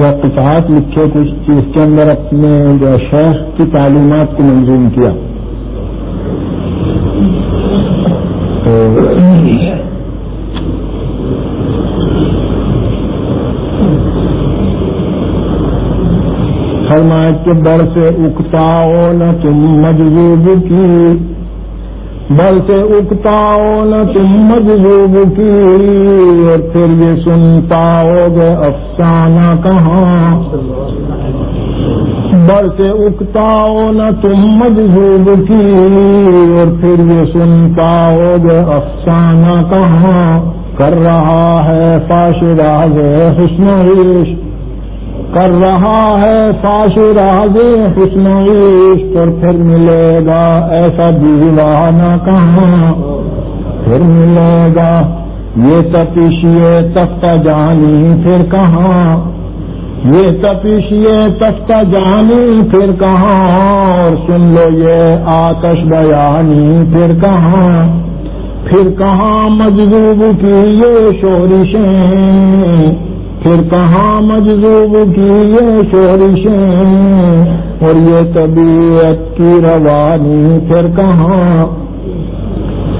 یا کتاب لکھے، کچھ جس کے اندر اپنے جو شیخ کی تعلیمات کو منظوم کیا۔ تو فرمائے کہ بر سے اکتا نہ تم مجذوب کی۔ بل سے اگتا نہ تم مجلوب کی اور پھر یہ سنتا ہو گے افسانہ کہاں؟ بل سے اگتا نہ تم مجلوب کی اور پھر یہ سنتا ہو گے افسانہ کہاں؟ کر رہا ہے پاش راز حسن عشق کر رہا ہے فاش راز حسن عشق اور پھر ملے گا، ایسا دیوانہ کہاں۔ پھر ملے گا، یہ تپیشیے تختہ جانی پھر کہاں۔ یہ تپیشیے تختہ جانی پھر کہاں۔ اور سن لو یہ آتش بیانی پھر کہاں۔ پھر کہاں مجذوب کی یہ شورشیں۔ پھر کہاں مجذوب کی یہ شورشیں اور یہ طبیعت کی روانی، پھر کہاں؟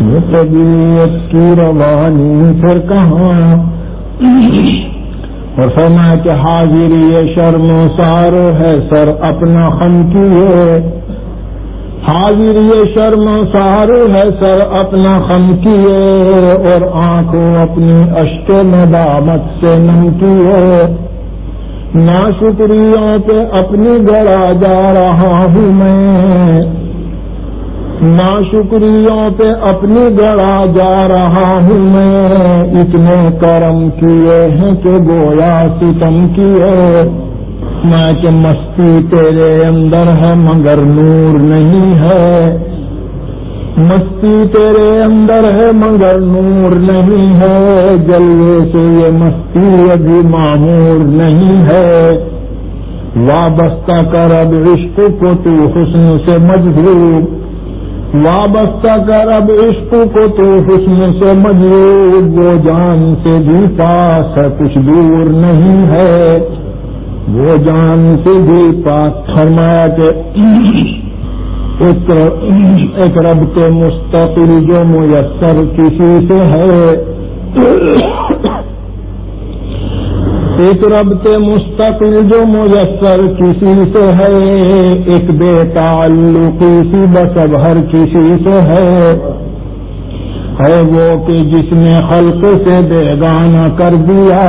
یہ طبیعت کی روانی، پھر کہاں؟ اور فرمایا کہ حاضر یہ شرم سار ہے، سر اپنا خم کیے۔ حاضر یہ شرم سار ہے سر اپنا خم کیے اور آنکھوں اپنی اشک ندامت سے نم کیے۔ نا شکریوں پہ اپنی گڑا جا رہا ہوں میں۔ نا شکریوں پہ اپنی گڑا جا رہا ہوں میں۔ اتنے کرم کیے ہیں کہ گویا ستم کیے۔ میں کہ مستی تیرے اندر ہے مگر نور نہیں ہے۔ مستی تیرے اندر ہے مگر نور نہیں ہے۔ جلوے سے یہ مستی ابھی معمور نہیں ہے۔ وابستہ کر اب عشق کو تو حسن سے مجبور وابستہ کر اب عشق کو تو حسن سے مجبور وہ جان سے بھی پاس ہے، کچھ دور نہیں ہے۔ وہ جان سے بھی پاک فرمایا کہ ایک رب کے مستقل جو میسر کسی سے ہے ایک رب کے مستقل جو میسر کسی سے ہے، ایک بے تعلقی سی بسب ہر کسی سے ہے۔ ہے وہ کہ جس نے خلق سے بیگانہ کر دیا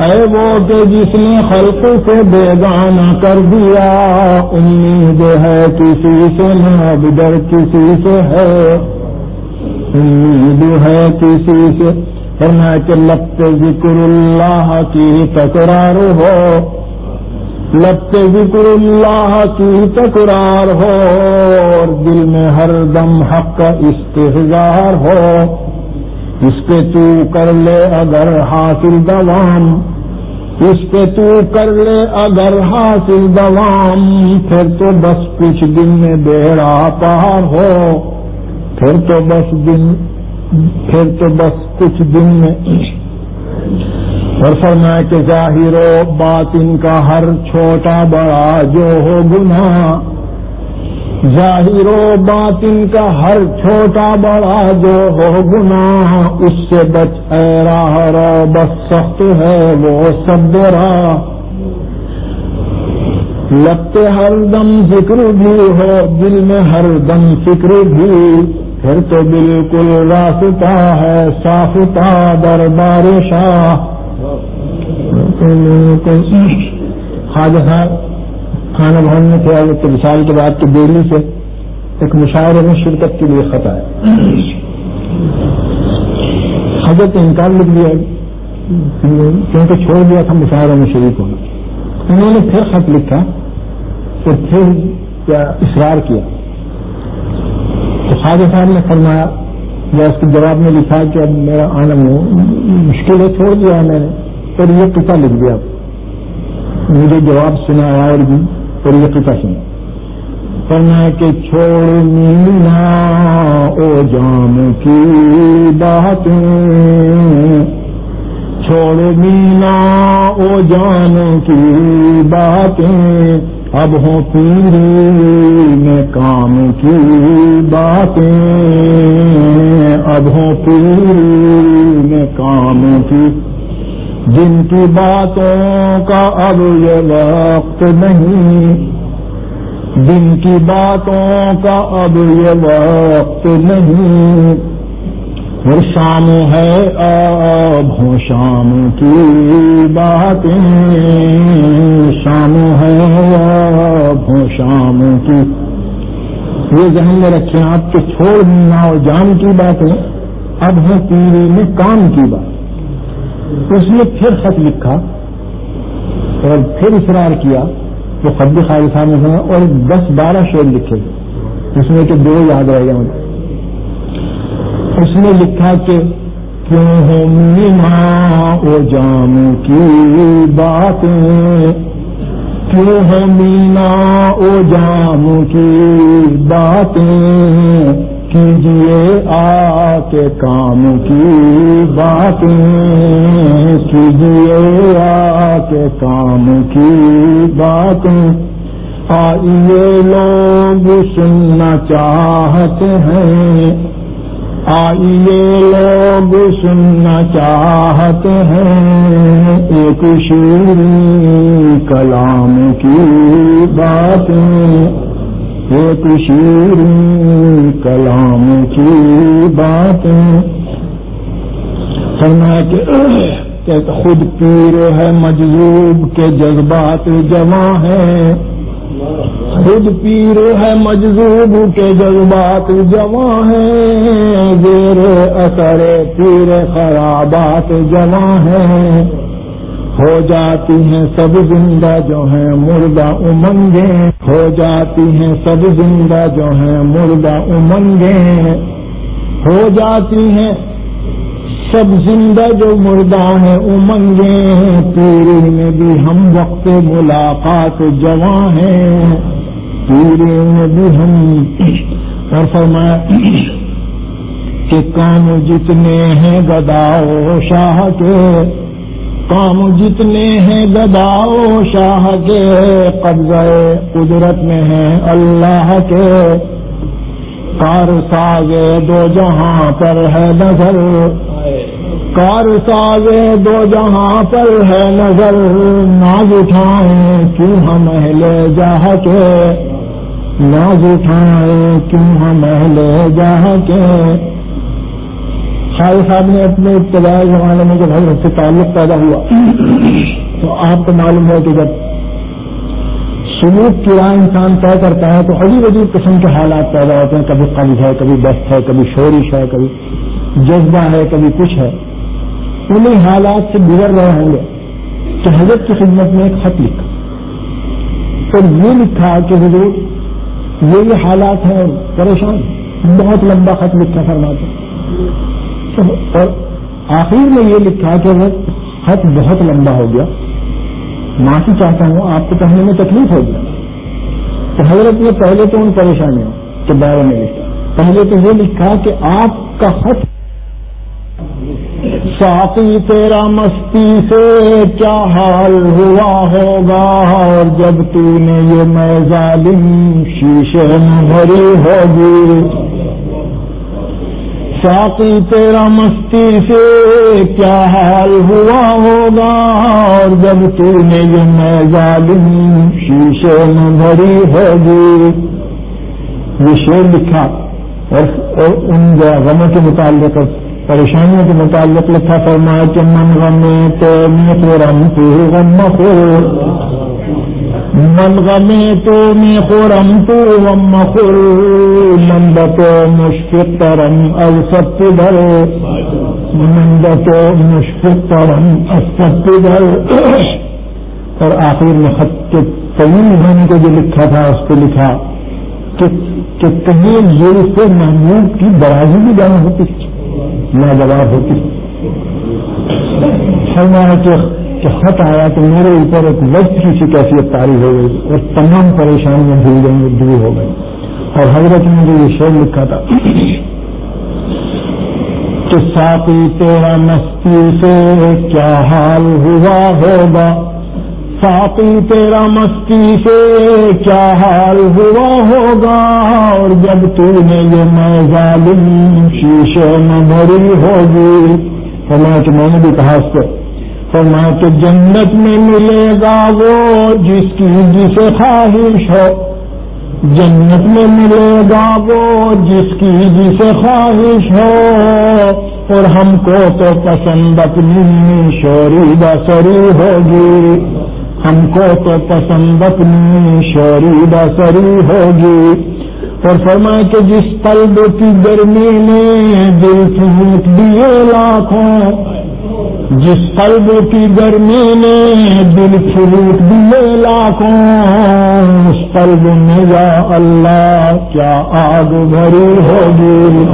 ہے وہ کہ جس نے خلق سے بیگانہ کر دیا، امید ہے کسی سے نہ بدر کسی سے ہے۔ امید ہے کسی سے کرنا کہ لگتے ذکر اللہ کی تکرار ہو۔ لگتے ذکر اللہ کی تکرار ہو اور دل میں ہر دم حق کا استحظار ہو۔ اس پہ تو کر لے اگر حاصل دوام، اس پہ تو کر لے اگر حاصل دوام، پھر تو بس کچھ دن میں بیڑا پہاڑ ہو، پھر تو بس دن، پھر تو بس کچھ دن میں۔ اور فرمائے کہ ظاہر و بات ان کا ہر چھوٹا بڑا جو ہو گناہ ظاہر و باطن کا ہر چھوٹا بڑا جو ہو گناہ، اس سے بچ اے راہ رو بس سخت ہے وہ سب راہ۔ لگتے ہر دم ذکر بھی ہو، دل میں ہر دم فکر بھی۔ پھر تو بالکل راستہ ہے صافتا دربار شاہ۔ خواجہ صاحب کھانا بھون میں تھے ایک مثال کے بعد تو دہلی سے ایک مشاعرے میں شرکت کے لیے خط آیا حضرت انکار لکھ دیا کیونکہ چھوڑ دیا تھا، مشاعرے میں شریک ہونا۔ انہوں نے پھر خط لکھا تو پھر کیا اصرار کیا۔ تو خواجہ صاحب نے فرمایا، یا اس کے جواب میں لکھا کہ اب میرا آنا مشکل ہے، چھوڑ دیا میں نے۔ اور یہ پتا لکھ دیا۔ مجھے جواب سنا اور بھی طریقے کا سن کرنا کہ چھوڑ مینا او جام کی باتیں۔ چھوڑ مینا او جان کی باتیں۔ اب ہوں پیری میں کام کی باتیں۔ اب ہوں پیری میں کام کی جن کی باتوں کا اب یہ وقت نہیں۔ دن کی باتوں کا اب یہ وقت نہیں۔ پھر شام ہے اب ہوں شام کی باتیں۔ شام ہے اب ہوں شام کی۔ یہ ذہن میں رکھیں آپ کے چھوڑ اور جان کی باتیں، اب ہوں پیڑھی میں کام کی بات اس نے پھر خط لکھا اور پھر اصرار کیا وہ خط خالی صاحب نے اور دس بارہ شعر لکھے اس میں کہ دو یاد رہ گئے اس نے لکھا کہ کیوں ہو مینا او جام کی باتیں؟ کیوں ہو مینا او جام کی باتیں؟ کیجیے آ کے کام کی باتیں، کیجیے آ کے کام کی باتیں۔ آئیے لوگ سننا چاہتے ہیں، آئیے لوگ سننا چاہتے ہیں۔ ایک شیری کلام کی باتیں۔ ایک شیر کلام کی باتیں۔ سنا کہ خود پیر ہے مجذوب کے جذبات جمع ہے خود پیر ہے مجذوب کے جذبات جمع ہے زیر اثر پیر خرابات جمع ہے ہو جاتی ہیں سب زندہ جو ہیں مردہ امنگے ہو جاتی ہیں سب زندہ جو ہیں مردہ امنگے ہو جاتی ہیں سب زندہ جو مردہ ہیں امنگے پیری میں بھی ہم وقت ملاقات جوان ہیں پیری میں بھی ہم اور فرمایا کہ کام جتنے ہیں گداؤ شاہ کے کام جتنے ہیں گداؤ شاہ کے قبضے قدرت میں ہیں اللہ کے۔ کار ساگے دو جہاں پر ہے نظر۔ کار ساگے دو جہاں پر ہے نظر۔ ناز اٹھائیں کیوں ہم اہل جہ کے؟ ناز اٹھائیں کیوں ہم اہل جہ کے؟ خالی صاحب نے اپنے ابتدائی زمانے میں جب حضرت سے تعلق پیدا ہوا، تو آپ کو معلوم ہے کہ جب سلوک کی راہ انسان طے کرتا ہے، تو عجیب عجیب قسم کے حالات پیدا ہوتے ہیں۔ کبھی قبض ہے، کبھی دست ہے، کبھی شورش ہے، کبھی جذبہ ہے، کبھی کچھ ہے۔ انہیں حالات سے گزر رہے ہوں گے کہ حضرت کی خدمت میں ایک خط لکھا۔ اور یہ لکھا کہ حضور، یہ یہ حالات ہیں، پریشان بہت لمبا خط لکھا فرماتے اور آخر میں یہ لکھا کہ وہ خط بہت لمبا ہو گیا۔ معافی چاہتا ہوں، آپ کو کہنے میں تکلیف ہو گیا۔ تو حضرت نے پہلے تو ان پریشانیوں کے بارے میں لکھا۔ پہلے تو یہ لکھا کہ آپ کا خط ساتھی تیرا مستی سے کیا حال ہوا ہوگا؟ اور جب تو نے یہ میں ظالم شیشے میں بھری ہوگی۔ ساقی تیرا مستی سے کیا حال ہوا ہوگا؟ اور جب تو نے یہ میں ظالم شیشے میں بھری ہوگی۔ یہ شیر لکھا اور ان غموں کے متعلق پریشانیوں کے متعلق لکھا فرمایا کہ من غمے تو میں تو رم غم کو من غمی تو می خورم تو وم خور مند تو مشفق ترم السط در۔ مند تو مشفق ترم السط در۔ اور آخر میں خط کے طویل ہونے کو جو لکھا تھا، اس کو لکھا کہ کہیں یہ سے محمود کی برازی بھی جانا ہوتی، لاجواب ہوتی۔ فرمایا کہ کہ خط آیا کہ میرے اوپر ایک وقت کی سی کیفیت تاری ہو گئی اور تمام پریشانیاں دور گئی دور ہو گئی۔ اور حضرت نے جو یہ شعر لکھا تھا کہ ساتھی تیرا مستی سے کیا حال ہوا ہوگا؟ ساتھی تیرا مستی سے کیا حال ہوا ہوگا؟ اور جب تو نے یہ میں ظالم شیشے میں بھری ہوگی تو میں نے بھی کہا اس کو فرمایا کہ جنت میں ملے گا وہ جس کی جسے خواہش ہو۔ جنت میں ملے گا وہ جس کی جسے خواہش ہو۔ اور ہم کو تو پسند اپنی شوری بسری ہوگی۔ ہم کو تو پسند اپنی شوری بسری ہوگی۔ اور فرمائے کہ جس قلب کی گرمی میں دل پھوٹ دیے لاکھوں جس قلب کی گرمی نے دل فروٹ دیے لاکھوں، اس قلب میں یا اللہ کیا آگ بھری ہوگی؟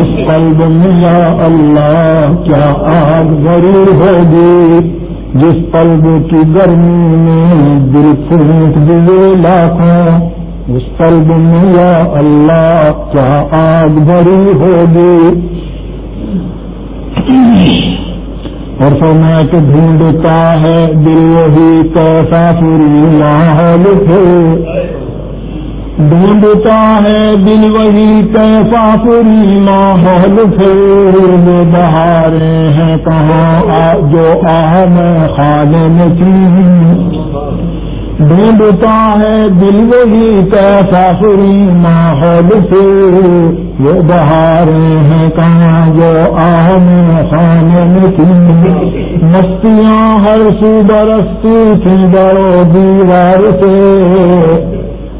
اس قلب میں یا اللہ کیا آگ بھری ہوگی؟ جس قلب کی گرمی میں دل فروٹ دیے لاکھوں، اس قلب میں یا اللہ کیا آگ بھری ہوگی؟ اور فرمایا کہ ڈھونڈتا ہے دل وہی کیسا پوری ماحول تھے ڈھونڈتا ہے دل وہی کیسا پوری ماحول تھے وہ بہارے ہیں کہاں جو آہ میں خانے ڈھونڈتا ہے دل وہی کیسا پوری ماحول تھے وہ بہارے ہیں کہاں جو آم خانے میں تھی۔ مستیاں ہر سو برستی تھی بڑو دیوار سے۔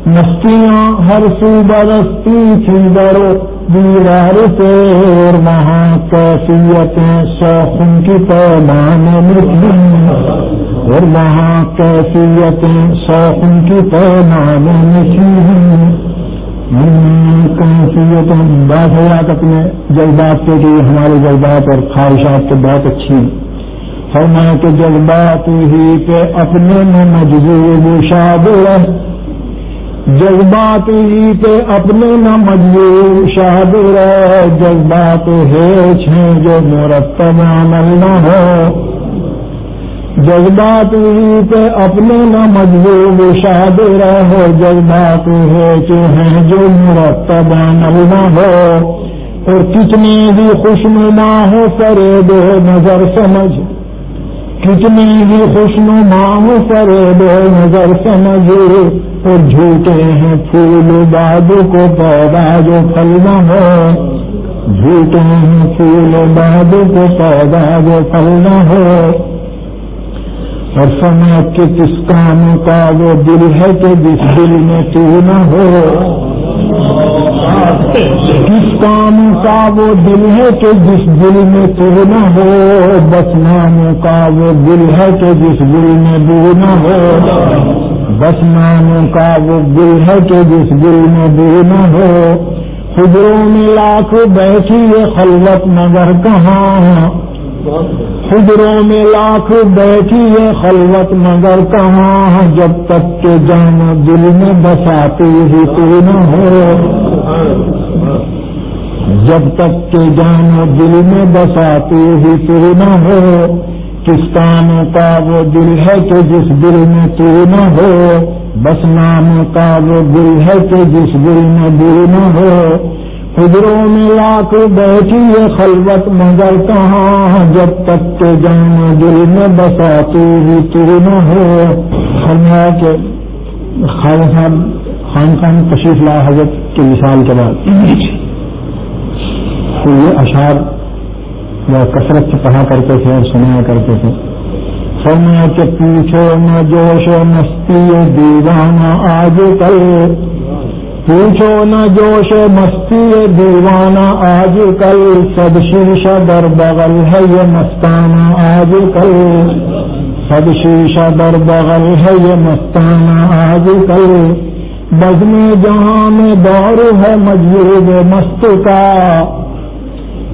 مستیاں ہر سو برستی تھی بڑو دیوار سے۔ اور وہاں کیفیتیں شوقن کی پیمانے میں اور وہاں کیفیتیں شوقن کی پیمانے میں تھی کیفیت بات ہے آپ اپنے جذبات کے کہ ہمارے جذبات اور خواہشات تو بہت اچھی ہیں۔ فرمایا کہ جذبات ہی پہ اپنے میں مجبور شاد جذبات ہی پہ اپنے نہ مجبور شاد رہے جذبات ہے جو مرتب عمل نہ ہو جذبات ہی پہ اپنے نہ مجبور شاد رہو، جذبات ہے کہ ہیں جو مرتب عمل نہ ہو۔ اور کتنی بھی خوشنما ہو کرے دو نظر سمجھ۔ کتنی بھی خوشنما ہو کرے دو نظر سمجھ۔ اور جھوٹے ہیں پھول باد کو پودا جو پھل ہو۔ جھوٹے ہیں پھول باد کو پودا جو پھل نہ ہو۔ اور سمے کے کس کام کا وہ دل ہے کہ جس دل میں تو نہ ہو؟ کس کام کا وہ دل ہے کہ جس دل میں تو نہ ہو؟ بس نام کا وہ دل ہے کہ جس دل میں بو نہ ہو۔ بس نام کا وہ دل ہے کہ جس دل میں بو نہ ہو۔ خدروں میں لاکھ بیٹھی یہ خلوت مگر کہاں؟ خدروں میں لاکھ بیٹھی ہے خلوت، مگر کہاں جب تک کہ جان دل میں بساتے ہی تو نہ ہو۔ جب تک کہ جان دل میں بساتے ہی تو نہ ہو۔ کس کام کا وہ دل ہے کہ جس دل میں تو نہ ہو؟ بس نام کا وہ دل ہے کہ جس دل میں دل نہ ہو۔ خدروں میں لاکھ بیٹھی ہے خلوت، مگر کہاں؟ جب تک کہ جان دل میں بسا تو بھی نہ ہو۔ فرمایا کہ خان صاحب، خان خان تشریف لا حضرت کی مثال کے بعد۔ تو یہ اشعار وہ کثرت سے پڑھا کرتے تھے اور سنایا کرتے تھے۔ فرمایا کہ پیچھو نہ جوش مستی، دیوانہ آج کل پوچھو نہ جوش مستی دیوانہ آج کل سب شیشہ در بغل ہے یہ مستانہ آج کل سب شیشہ در بغل ہے یہ مستانہ آج کل بزم جہاں میں دور ہے مجبور مست کا۔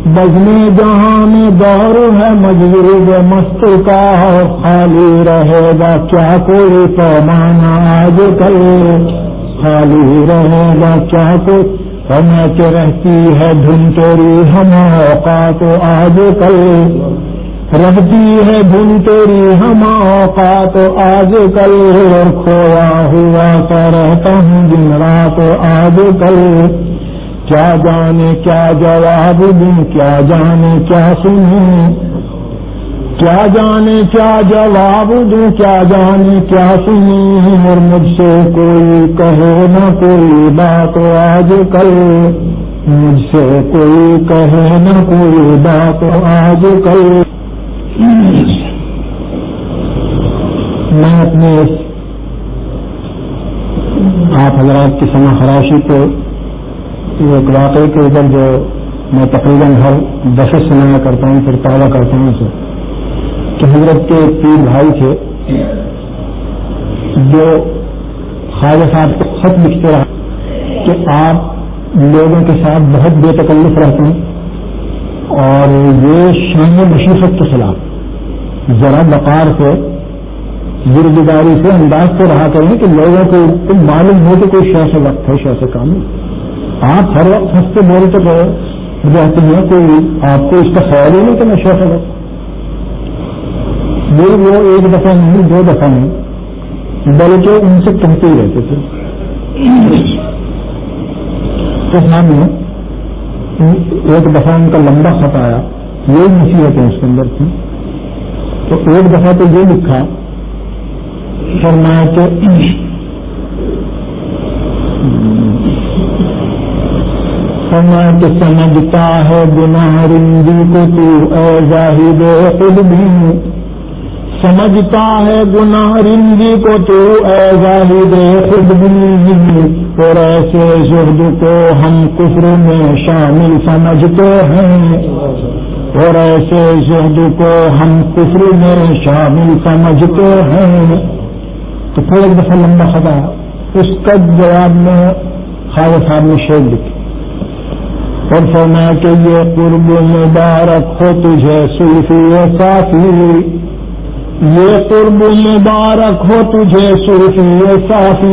بزم جہاں میں دور ہے مجبور مست کا۔ خالی رہے گا کیا کوئی پیمانہ آج کل خالی رہے گا کیا تو میں کے رہتی ہے دھن تیری ہم اوقات آج کل۔ رہتی ہے دھن تیری ہم اوقات آج کل۔ کھویا ہوا سا رہتا ہوں دن رات آج کل۔ کیا جانے، کیا جواب دوں؟ کیا جانے، کیا سنوں؟ کیا جانے کیا جواب دوں، کیا جانے کیا سنوں؟ اور مجھ سے کوئی کہو نہ کوئی بات آج کل۔ مجھ سے کوئی کہے نہ کوئی بات آج کل۔ میں اپنے آپ حضرات کی سما خراشی کو ایک واقعے کے اوپر جو میں تقریباً ہر دس سنایا کرتا ہوں، پھر تازہ کرتا ہوں اسے۔ کہ حضرت کے تین بھائی تھے، جو خواجہ صاحب کو خط لکھتے رہا کہ آپ لوگوں کے ساتھ بہت بے تکلف رہتے ہیں اور یہ شان مشیفت کے خلاف ذرا بقار سے گرداری سے انداز سے رہا کریں کہ لوگوں کو معلوم ہو کہ کوئی شہ وقت ہے شہ سے کام آپ ہر وقت ہنستے بولتے رہتے ہیں، کوئی آپ کو اس کا خیال ہی نہیں کہ میں شہ وقت وہ ایک دفعہ نہیں، دو دفعہ نہیں، بلکہ ان سے کہتے ہی رہتے تھے۔ تو ہم ایک دفعہ ان کا لمبا خط آیا، یہ نصیحت ہے اس کے اندر تھی تو ایک دفعہ تو یہ لکھا، فرمایا کہ فرمایا کہ سمجھتا ہے گناہ رندی کو تو اے ظاہر خود سمجھتا ہے گناہ رنگی کو تو اے ظاہر خود بھی اور ایسے زہد کو ہم کفر میں شامل سمجھتے ہیں۔ اور ایسے زہد کو ہم کفر میں شامل سمجھتے ہیں۔ تو پھر ایک دفعہ لمبا خدا اس کا جواب میں خالد صاحب نے شیر لکھی اور فرمایا کہ یہ قرب مبارک ہو تجھے صوفی صافی یہ قرب مبارک ہو تجھے صرفی صافی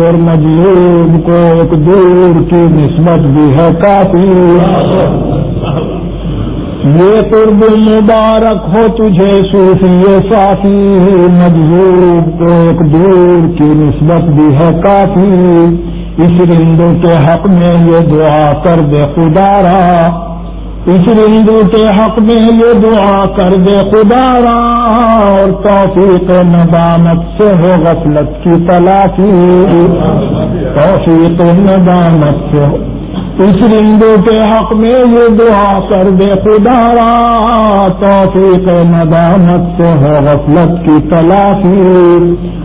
اور مجلوب کو ایک دور کی نسبت بھی ہے کافی یہ قرب مبارک ہو تجھے صرفی صافی مجلوب کو ایک دور کی نسبت بھی ہے کافی اس رندوں کے حق میں یہ دعا کر دے خدا رہا اس ہندو کے حق میں یہ دعا کر دے خدا را، اور توفیق ندامت سے ہو غفلت کی تلاشی توفیق ندامت سے ہو۔ اس ہندو کے حق میں یہ دعا کر دے خدا را، توفیق ندامت سے ہو غفلت کی تلاشی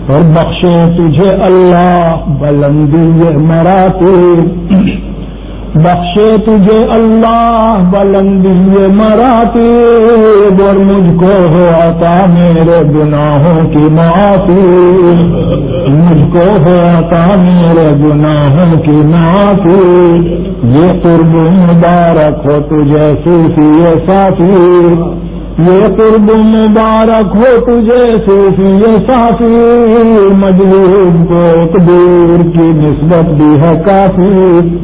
اور بخشے تجھے اللہ بلندی یہ مراتی۔ بخشے تجھے اللہ بلندی مراتی اور مجھ کو ہو آتا میرے گناہوں کی معافی۔ مجھ کو ہو آتا میرے گناہوں کی معافی۔ یہ قرب مبارک ہو تجھے صوفی ساتھی یہ قرب مبارک ہو تجھے صوفی ساتھی مجلوب کو ایک دور کی نسبت بھی ہے کافی۔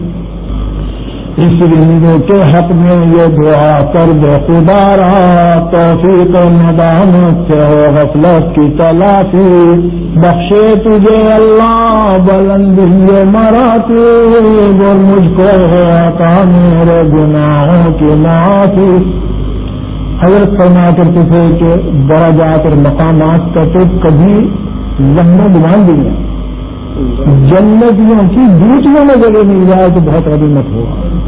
اس رندوں کے حق میں یہ دعا کر دے خدا رہا توفیق ندامت سے ہو، غفلت کی تلافی۔ بخشے تجھے اللہ، بلند یہ مراتی۔ وہ مجھ کو آتا میرے گناہوں کی معافی۔ حضرت فرما کرتے تھے کہ بڑا جا کر مقامات کا تو کبھی لمبا دمان دیا جنتوں کی دوسروں میں جگہ مل جائے تو بہت عظیمت ہوگا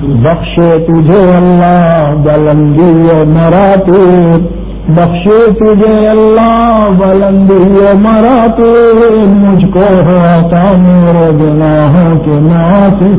بخشے تجھے اللہ بلندی مراتے بخشے تجھے اللہ بلندی مراتے مجھ کو ہوتا میرے گناہوں کے ناتی